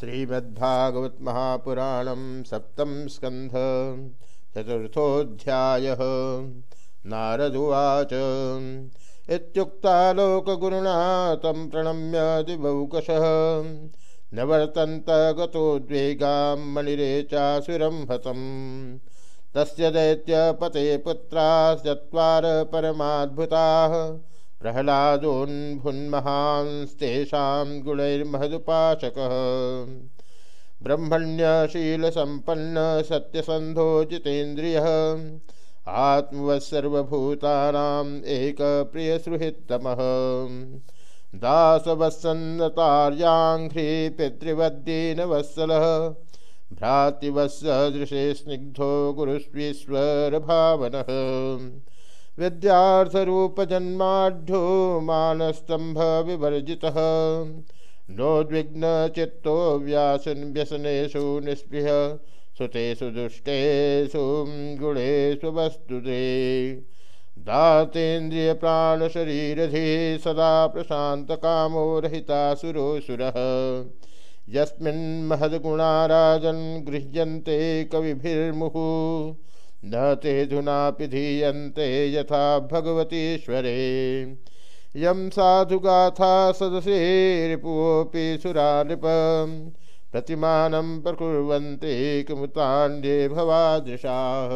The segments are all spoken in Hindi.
श्रीमद्भागवत महापुराण सप्तम स्कंध, चतुर्थोध्याय। नारदुवाच इत्युक्तालोकगुरुणा तम प्रणम्य दिवौकशः न गतोद्वेगां मणिरे चासुरं हतम्। तस्य दैत्यपते पुत्राश्चत्वार परमाद्भुताः। प्रह्लादोन्भुन्महांस्तेषां गुणैर्महदुपासकः। ब्रह्मण्यशीलसम्पन्न सत्यसन्धो जितेन्द्रियः आत्मवत्सर्वभूतानाम् एकप्रियसुहृत्तमः दासवत्सन्नतार्याङ्घ्रि पितृवद्दीनवत्सलः। भ्रातृवत्सदृशे स्निग्धो गुरुष्वीश्वरभावनः। विद्यार्थरूपजन्माढ्यो मानस्तंभ विवर्जितः नोद्विग्न चित्तो व्यासन व्यसनेषु निस्पृह। सुतेषु दुष्टेषु गुणेषु वस्तुते। दातेन्द्रिय प्राण शरीरधि सदा प्रशांत कामो रहितासुरोसुरः यस्मिन् महद्गुणा राजन् गृह्यन्ते कविभिर्मुहुः। न ते धुना पिधीयन्ते यथा भगवतीश्वरे। यम साधुगाथा सदसे रिपुवोऽपि सुरा नृप प्रतिमानं प्रकुर्वन्ते कुमुतान्ये भवादृशाः।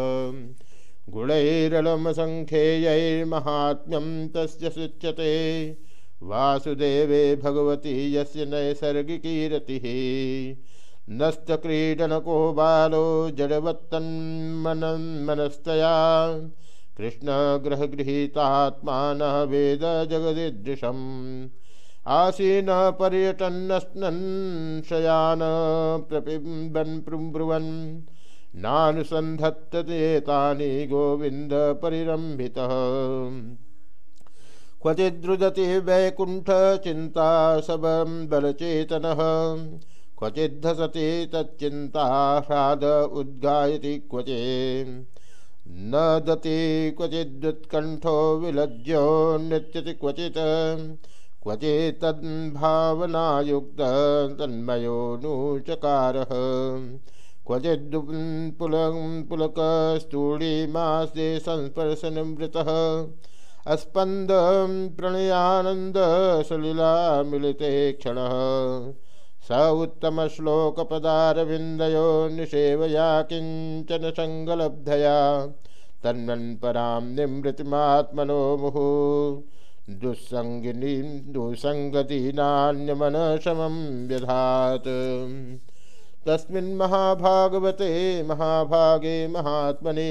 गुणैरलमसङ्ख्येयैर्महात्म्यं तस्य सुच्यते। वासुदेवे भगवती यस्य नैसर्गिकीरतिः। नस्तक्रीडनको बालो जडवत्तन्मनस्तया कृष्णग्रहगृहीतात्मानः वेद जगदीदृशम्। आसीन पर्यटन्नस्नन् शयान प्रपिबन् ब्रुवन् नानुसन्धत्ततेतानि गोविन्दपरिरम्भितः क्वचिद्रुदति वैकुण्ठचिन्ता सबं बलचेतनः। क्वचिद्धसति तच्चिन्ताह्लाद उद्गायति क्वचे न दति क्वचिदुत्कण्ठो विलज्यो नृत्यति क्वचित्। क्वचित्तद्भावनायुक्त तन्मयो नूचकारः। क्वचिद्पुलं पुलकस्तूणीमास्ते संस्पर्शनिवृतः। अस्पन्दं प्रणयानन्दसलिलामिलिते क्षणः। स उत्तमश्लोकपदारविन्दयो निषेवया किंचन सङ्गलब्धया तन्मन्परां निमृतिमात्मनो मुहुः। दुस्सङ्गिनीं दुसङ्गतीनान्यमनशमं व्यधात्। तस्मिन् महाभागवते महाभागे महात्मने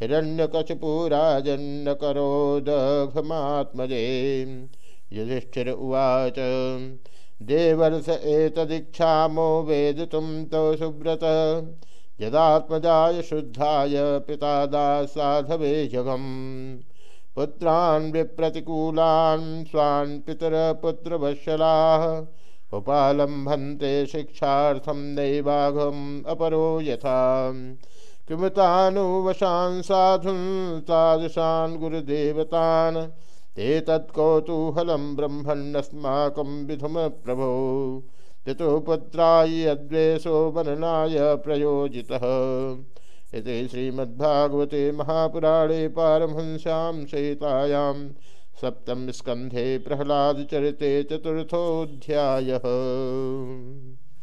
हिरण्यकशपुराजन्नकरोदघमात्मजे युधिष्ठिर उवाच। देवर्ष एतदीक्षामो वेदितुं तव सुव्रत। यदात्मजाय शुद्धाय पिता दासाधवे जगम् पुत्रान् विप्रतिकूलान् स्वान् पितरपुत्रवत्सलाः उपालम्भन्ते शिक्षार्थं नैवाघम् अपरो यथा। किमुतानुवशान् साधुन् तादृशान् गुरुदेवतान्। ते तत्कौतूहलं ब्रह्मण्यस्माकं विधुम प्रभो। पितुपुत्राय अद्वेषो वर्णाय प्रयोजितः। इति श्रीमद्भागवते महापुराणे पारमहंस्यां सहितायां सप्तम स्कन्धे प्रह्लादचरिते चतुर्थोऽध्यायः।